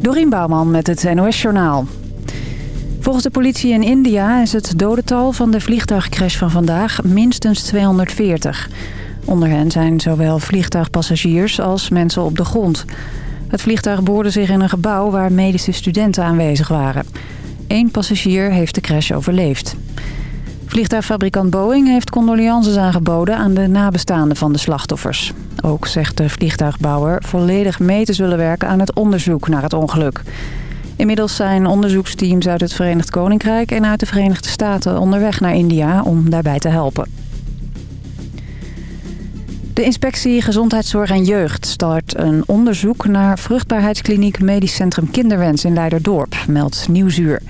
Dorien Bouwman met het NOS Journaal. Volgens de politie in India is het dodental van de vliegtuigcrash van vandaag minstens 240. Onder hen zijn zowel vliegtuigpassagiers als mensen op de grond. Het vliegtuig boorde zich in een gebouw waar medische studenten aanwezig waren. Eén passagier heeft de crash overleefd. Vliegtuigfabrikant Boeing heeft condolences aangeboden aan de nabestaanden van de slachtoffers. Ook zegt de vliegtuigbouwer volledig mee te zullen werken aan het onderzoek naar het ongeluk. Inmiddels zijn onderzoeksteams uit het Verenigd Koninkrijk en uit de Verenigde Staten onderweg naar India om daarbij te helpen. De inspectie Gezondheidszorg en Jeugd start een onderzoek naar vruchtbaarheidskliniek Medisch Centrum Kinderwens in Leiderdorp, meldt Nieuwsuur.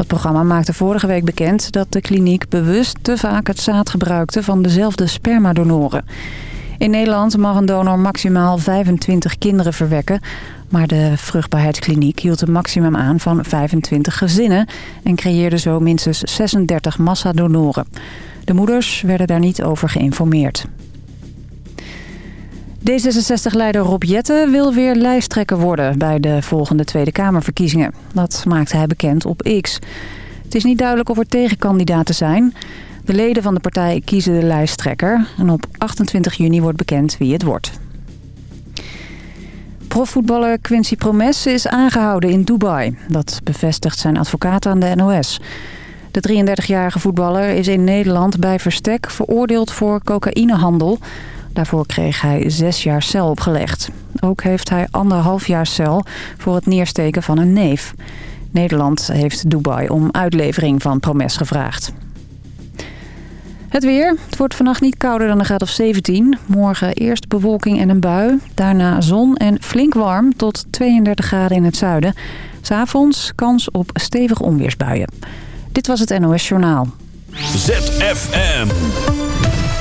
Het programma maakte vorige week bekend dat de kliniek bewust te vaak het zaad gebruikte van dezelfde spermadonoren. In Nederland mag een donor maximaal 25 kinderen verwekken. Maar de vruchtbaarheidskliniek hield een maximum aan van 25 gezinnen... en creëerde zo minstens 36 massadonoren. De moeders werden daar niet over geïnformeerd. D66-leider Rob Jette wil weer lijsttrekker worden bij de volgende Tweede Kamerverkiezingen. Dat maakte hij bekend op X. Het is niet duidelijk of er tegenkandidaten zijn. De leden van de partij kiezen de lijsttrekker. En op 28 juni wordt bekend wie het wordt. Profvoetballer Quincy Promes is aangehouden in Dubai. Dat bevestigt zijn advocaat aan de NOS. De 33-jarige voetballer is in Nederland bij Verstek veroordeeld voor cocaïnehandel. Daarvoor kreeg hij zes jaar cel opgelegd. Ook heeft hij anderhalf jaar cel voor het neersteken van een neef. Nederland heeft Dubai om uitlevering van Promes gevraagd. Het weer. Het wordt vannacht niet kouder dan een graad of 17. Morgen eerst bewolking en een bui. Daarna zon en flink warm tot 32 graden in het zuiden. S'avonds kans op stevige onweersbuien. Dit was het NOS Journaal. ZFM.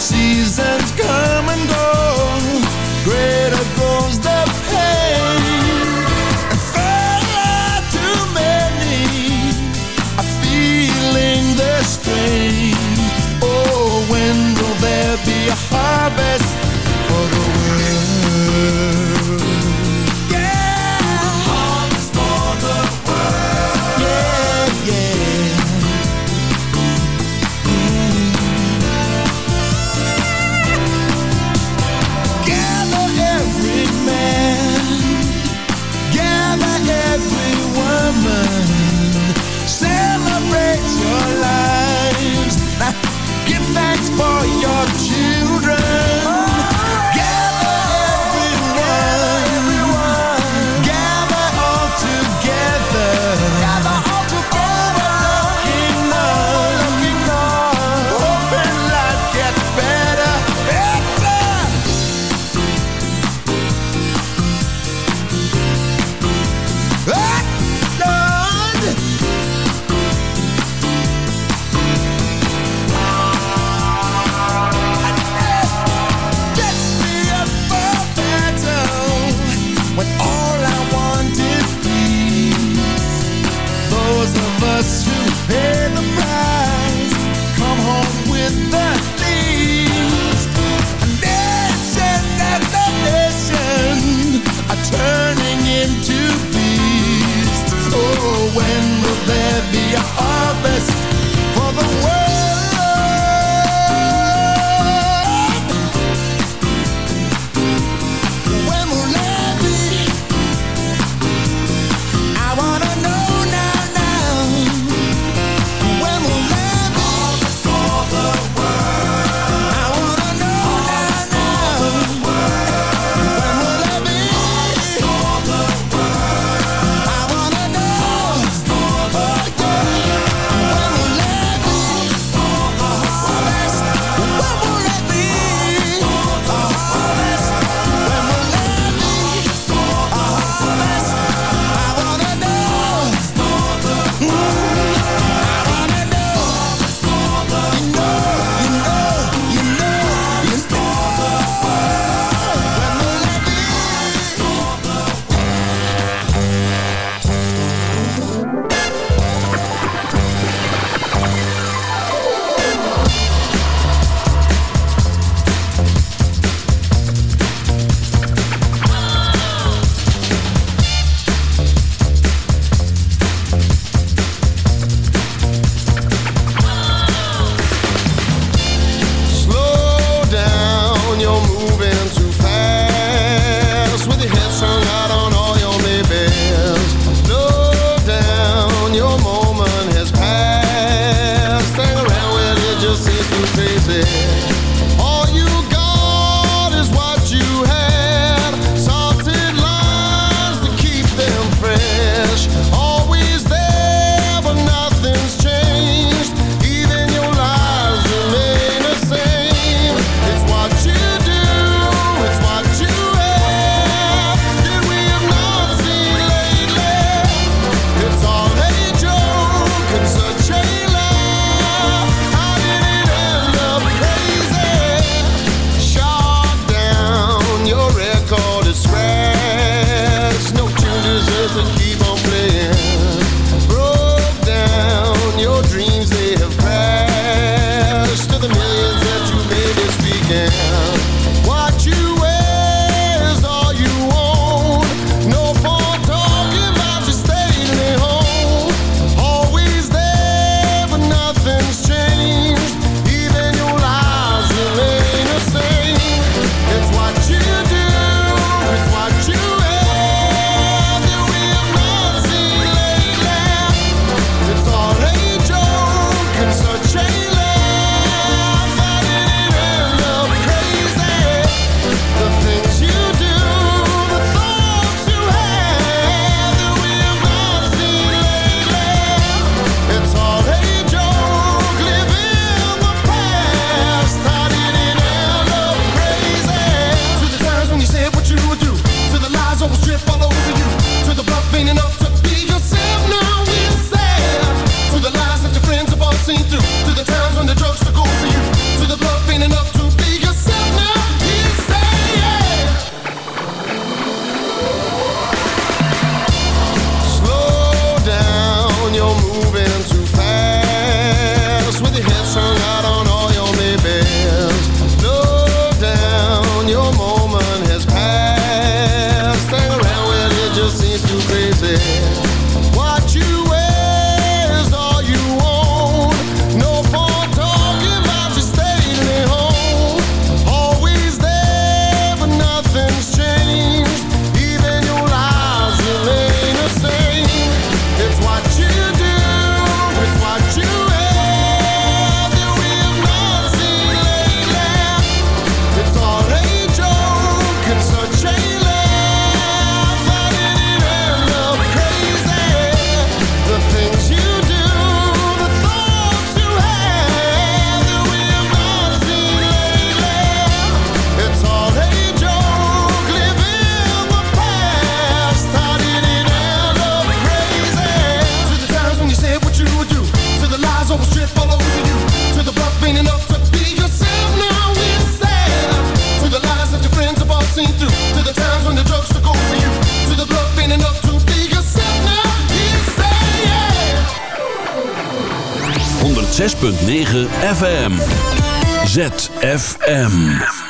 seasons come and go, greater the pain. Too many, feeling the strain. Oh, when will there be a harvest? 106.9 FM. ZFM.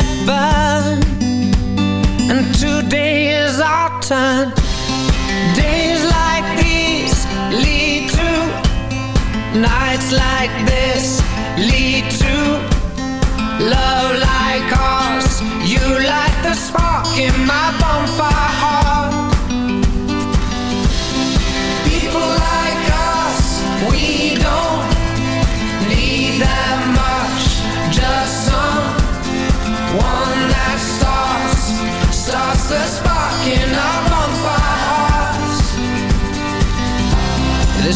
sign.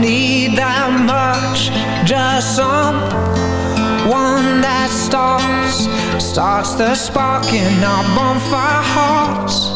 need that much Just someone that starts Starts the spark in our bonfire hearts.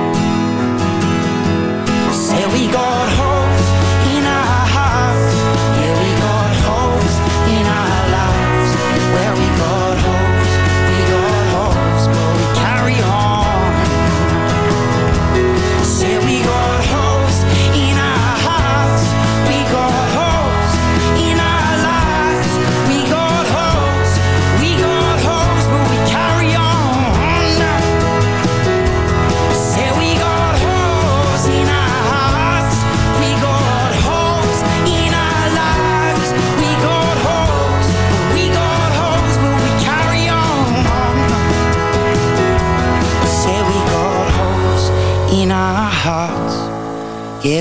We got holes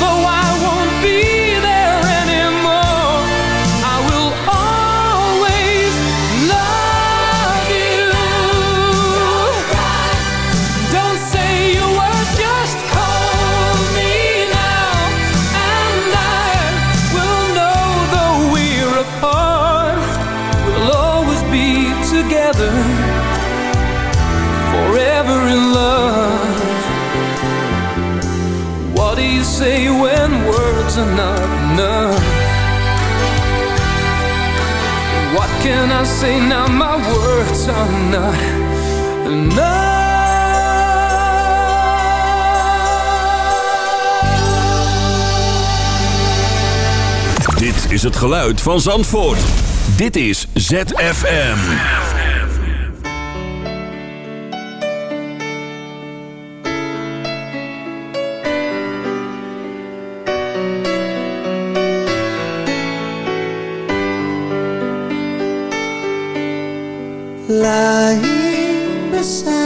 And though say now? My words are not enough. Dit is het geluid van Zandvoort. Dit is ZFM. Lying beside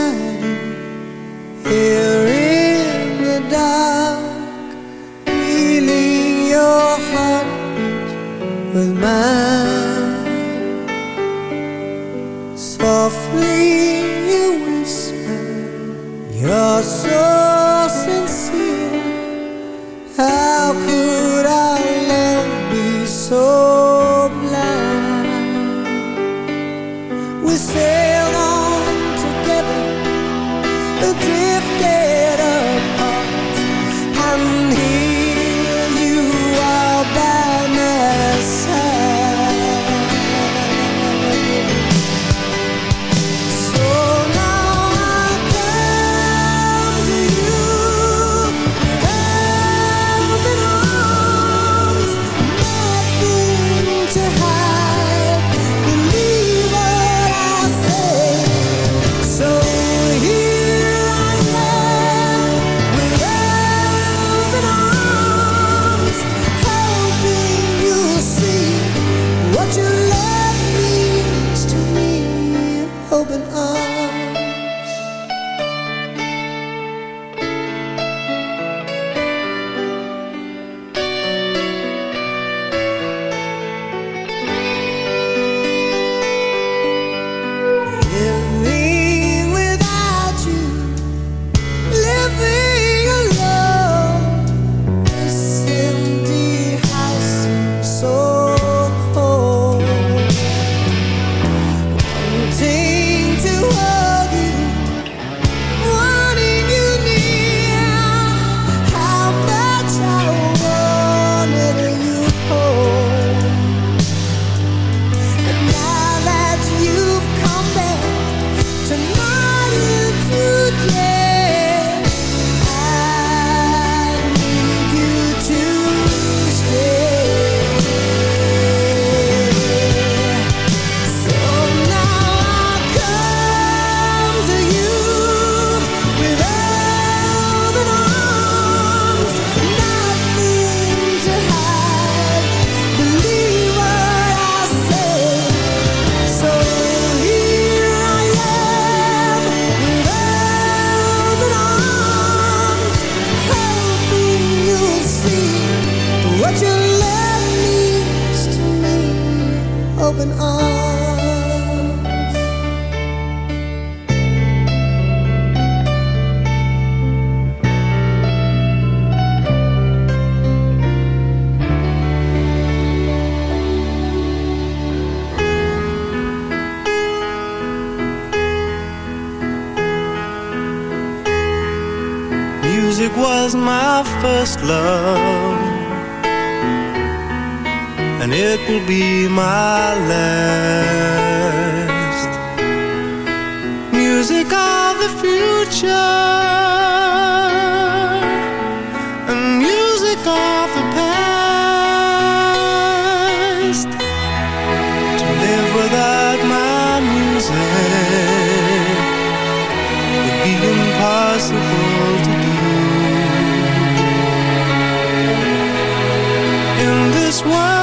this world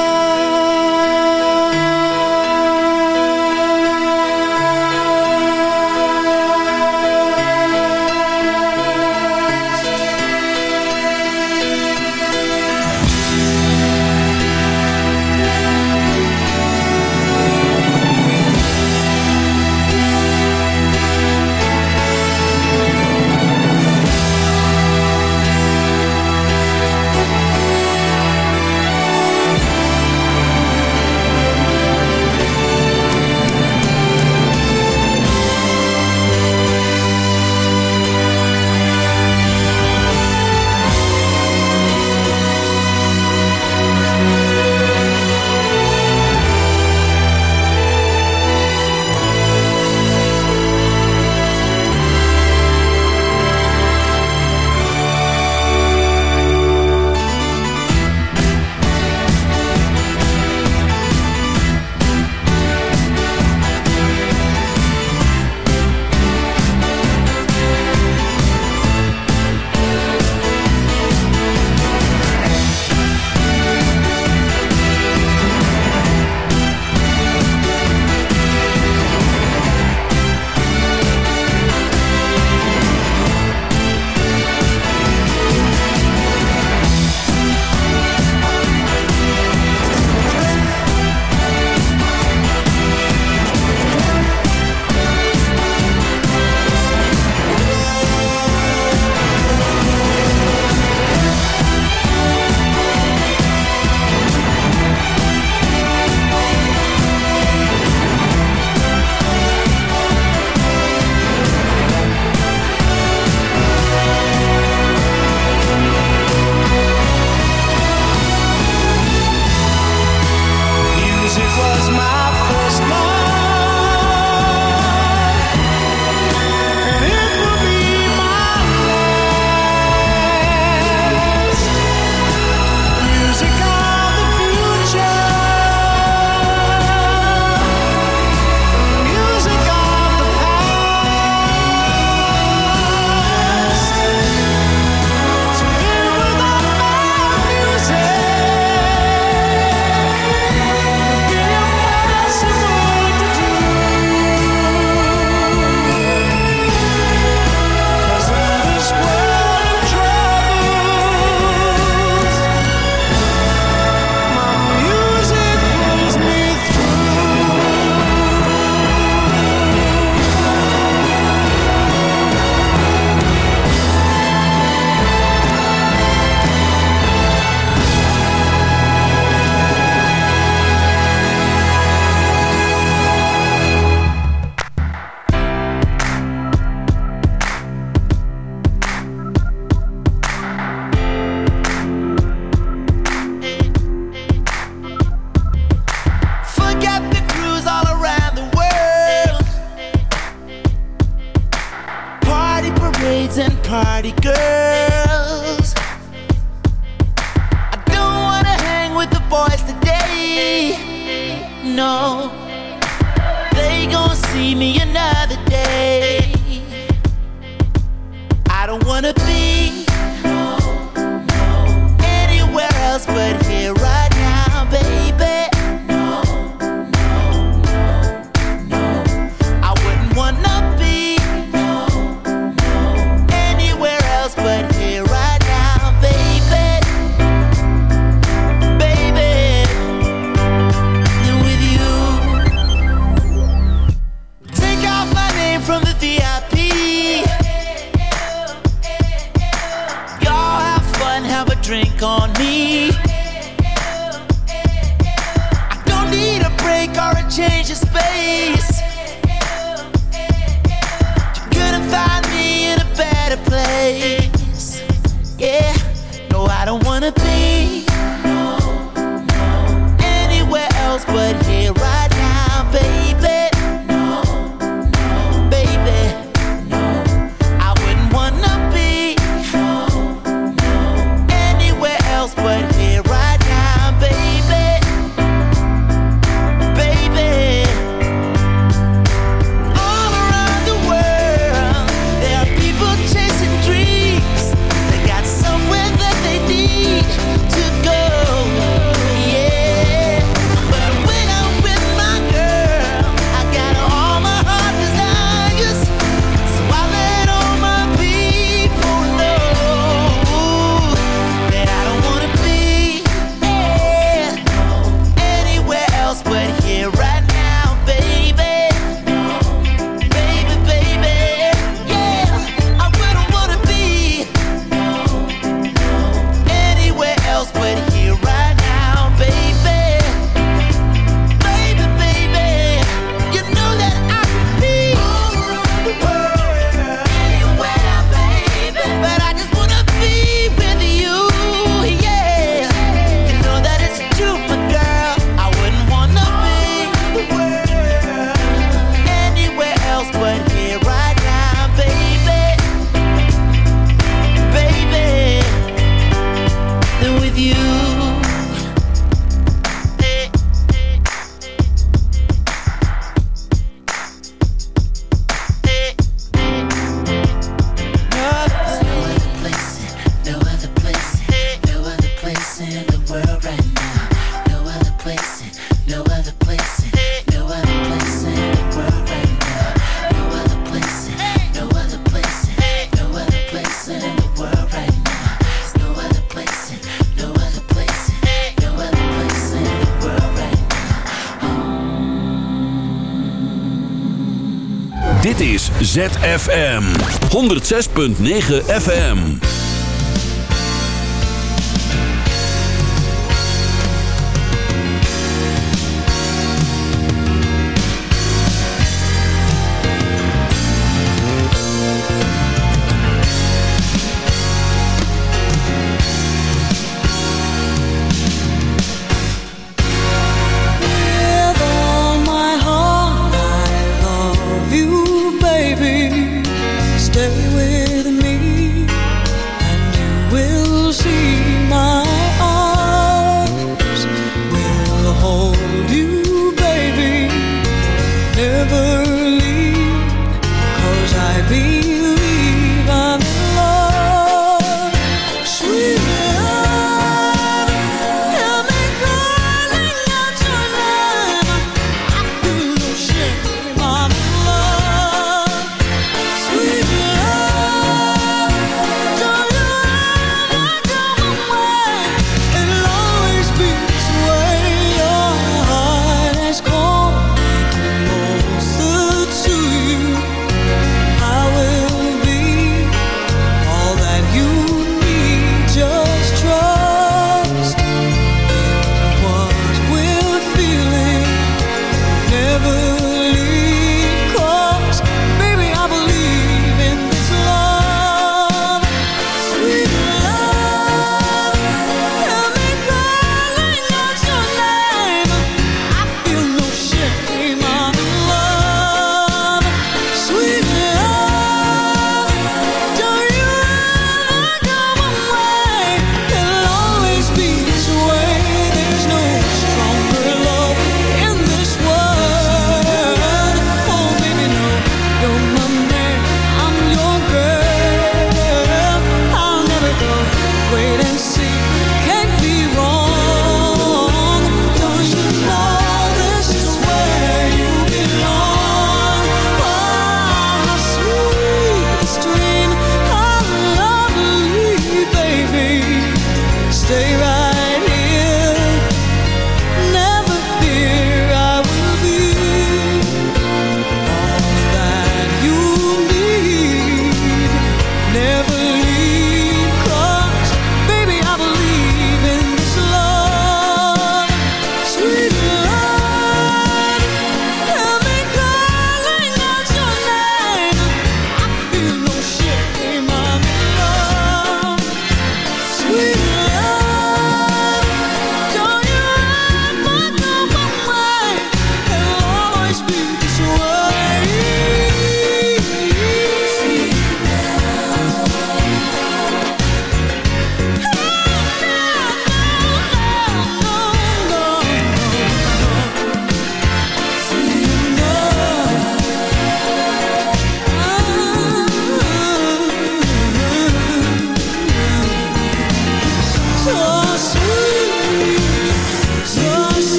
No, they gon' see me another day. I don't wanna be no, no, anywhere else but here. wanna be ZFM. 106.9 FM